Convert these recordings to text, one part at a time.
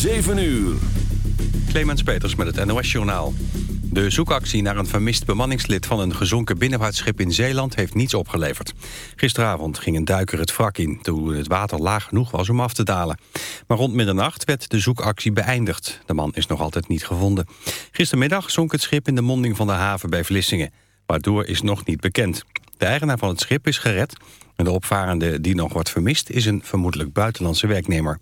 7 uur. Clemens Peters met het NOS-journaal. De zoekactie naar een vermist bemanningslid van een gezonken binnenvaartschip in Zeeland heeft niets opgeleverd. Gisteravond ging een duiker het wrak in toen het water laag genoeg was om af te dalen. Maar rond middernacht werd de zoekactie beëindigd. De man is nog altijd niet gevonden. Gistermiddag zonk het schip in de monding van de haven bij Vlissingen. Waardoor is nog niet bekend. De eigenaar van het schip is gered. En de opvarende die nog wordt vermist is een vermoedelijk buitenlandse werknemer.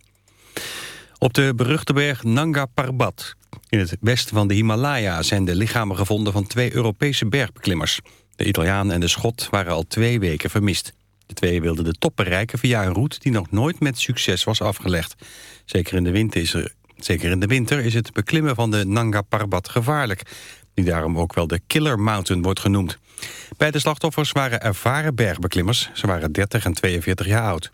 Op de beruchte berg Nanga Parbat in het westen van de Himalaya zijn de lichamen gevonden van twee Europese bergbeklimmers. De Italiaan en de Schot waren al twee weken vermist. De twee wilden de top bereiken via een route die nog nooit met succes was afgelegd. Zeker in de winter is, er, zeker in de winter is het beklimmen van de Nanga Parbat gevaarlijk. Die daarom ook wel de Killer Mountain wordt genoemd. Beide slachtoffers waren ervaren bergbeklimmers. Ze waren 30 en 42 jaar oud.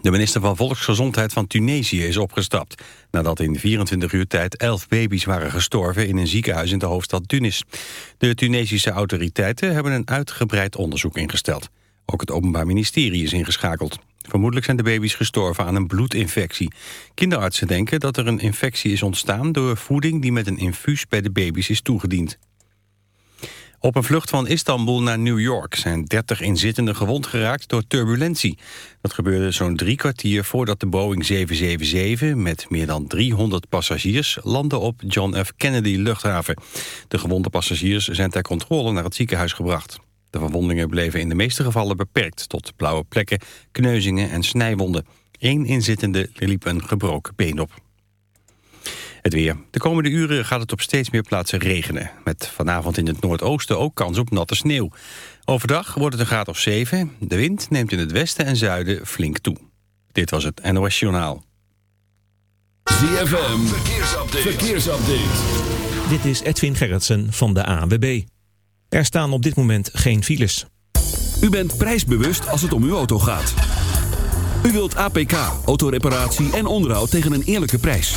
De minister van Volksgezondheid van Tunesië is opgestapt... nadat in 24 uur tijd 11 baby's waren gestorven... in een ziekenhuis in de hoofdstad Tunis. De Tunesische autoriteiten hebben een uitgebreid onderzoek ingesteld. Ook het Openbaar Ministerie is ingeschakeld. Vermoedelijk zijn de baby's gestorven aan een bloedinfectie. Kinderartsen denken dat er een infectie is ontstaan... door voeding die met een infuus bij de baby's is toegediend. Op een vlucht van Istanbul naar New York zijn 30 inzittenden gewond geraakt door turbulentie. Dat gebeurde zo'n drie kwartier voordat de Boeing 777 met meer dan 300 passagiers landde op John F. Kennedy luchthaven. De gewonde passagiers zijn ter controle naar het ziekenhuis gebracht. De verwondingen bleven in de meeste gevallen beperkt tot blauwe plekken, kneuzingen en snijwonden. Eén inzittende liep een gebroken been op. Het weer. De komende uren gaat het op steeds meer plaatsen regenen. Met vanavond in het noordoosten ook kans op natte sneeuw. Overdag wordt het een graad of 7. De wind neemt in het westen en zuiden flink toe. Dit was het NOS Journaal. ZFM. Verkeersupdate. Verkeersupdate. Dit is Edwin Gerritsen van de ANWB. Er staan op dit moment geen files. U bent prijsbewust als het om uw auto gaat. U wilt APK, autoreparatie en onderhoud tegen een eerlijke prijs.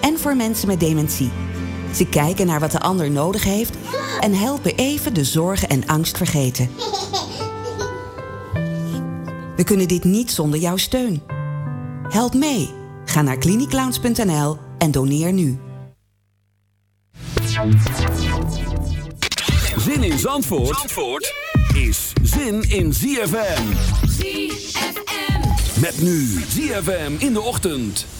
en voor mensen met dementie. Ze kijken naar wat de ander nodig heeft... en helpen even de zorgen en angst vergeten. We kunnen dit niet zonder jouw steun. Help mee. Ga naar cliniclowns.nl en doneer nu. Zin in Zandvoort, Zandvoort is zin in ZFM. ZFM. Met nu ZFM in de ochtend.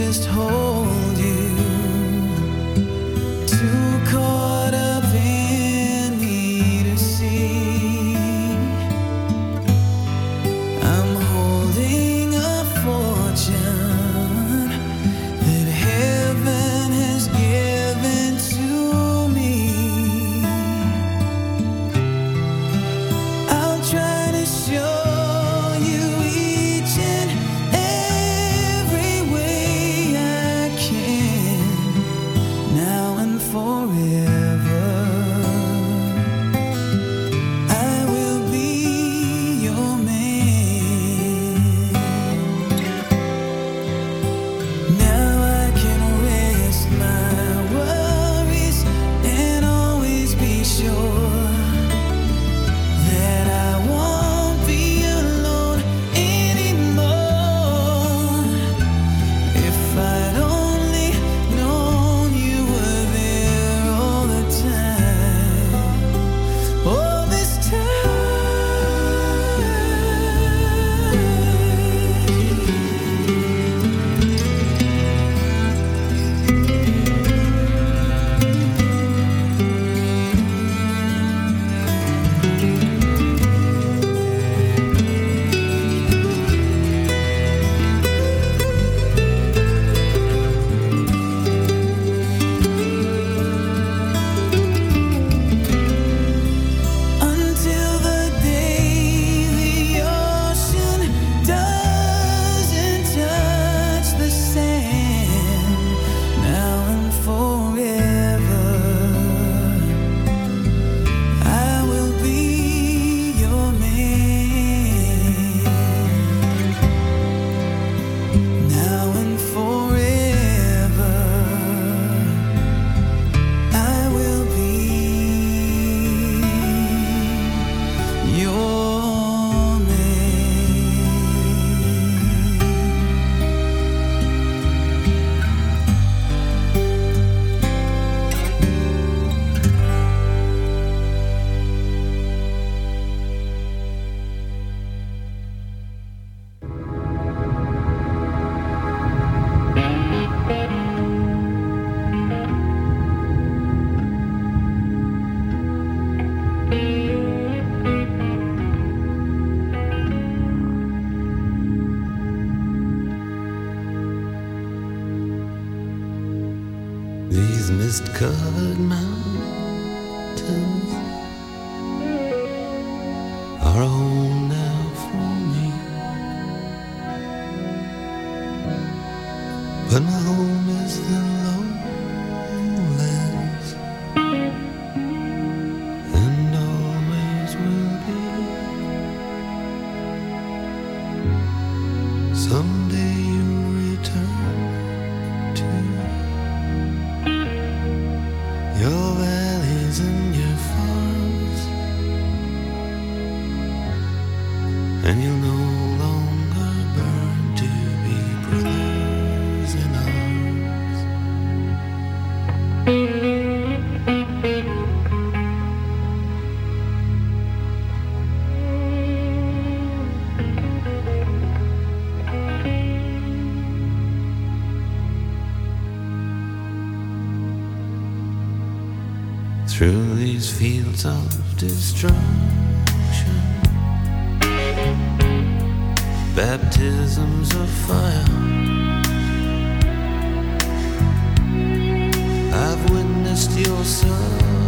just hold through these fields of destruction. Baptisms of fire. I've witnessed your suffering.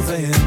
moving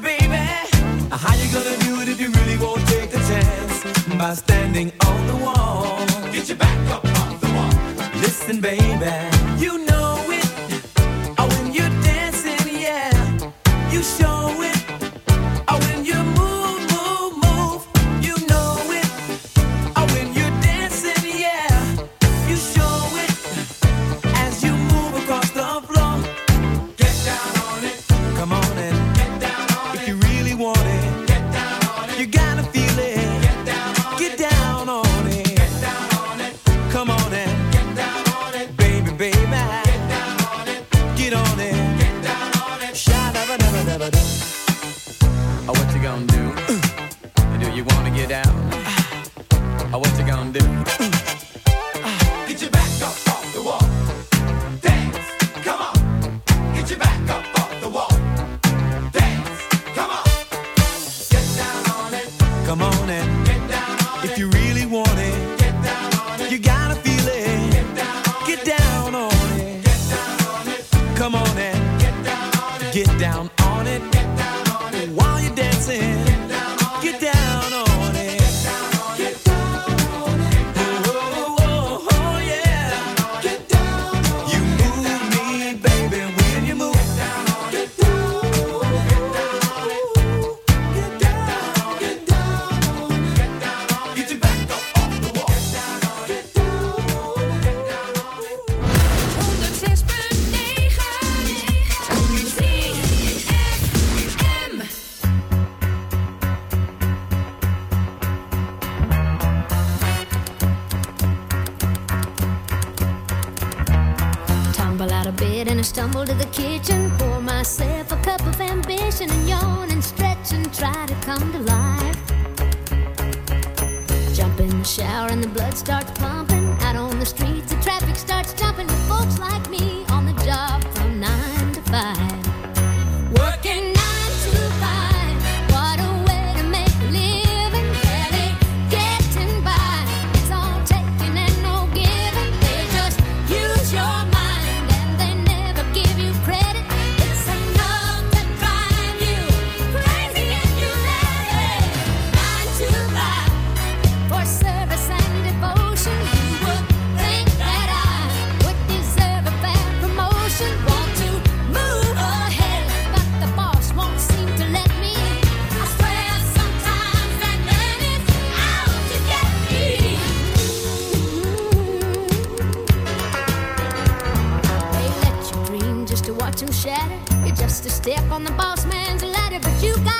baby. How you gonna do it if you really won't take chance? By standing on the wall. Get your back up the wall. Listen, baby, you know bed and I stumble to the kitchen, pour myself a cup of ambition and yawn and stretch and try to come to life. Jump in the shower and the blood starts pumping. Out on the streets, the traffic starts jumping with folks like me. on the boss man's ladder, but you got.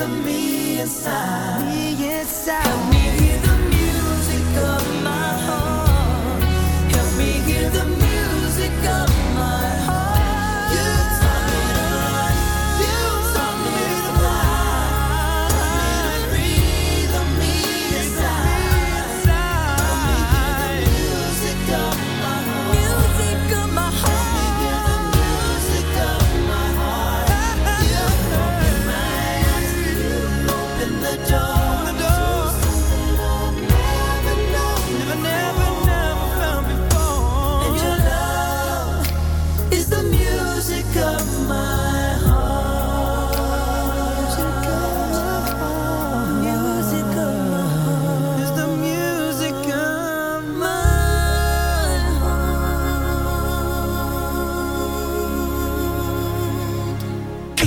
leaving me inside. Me inside.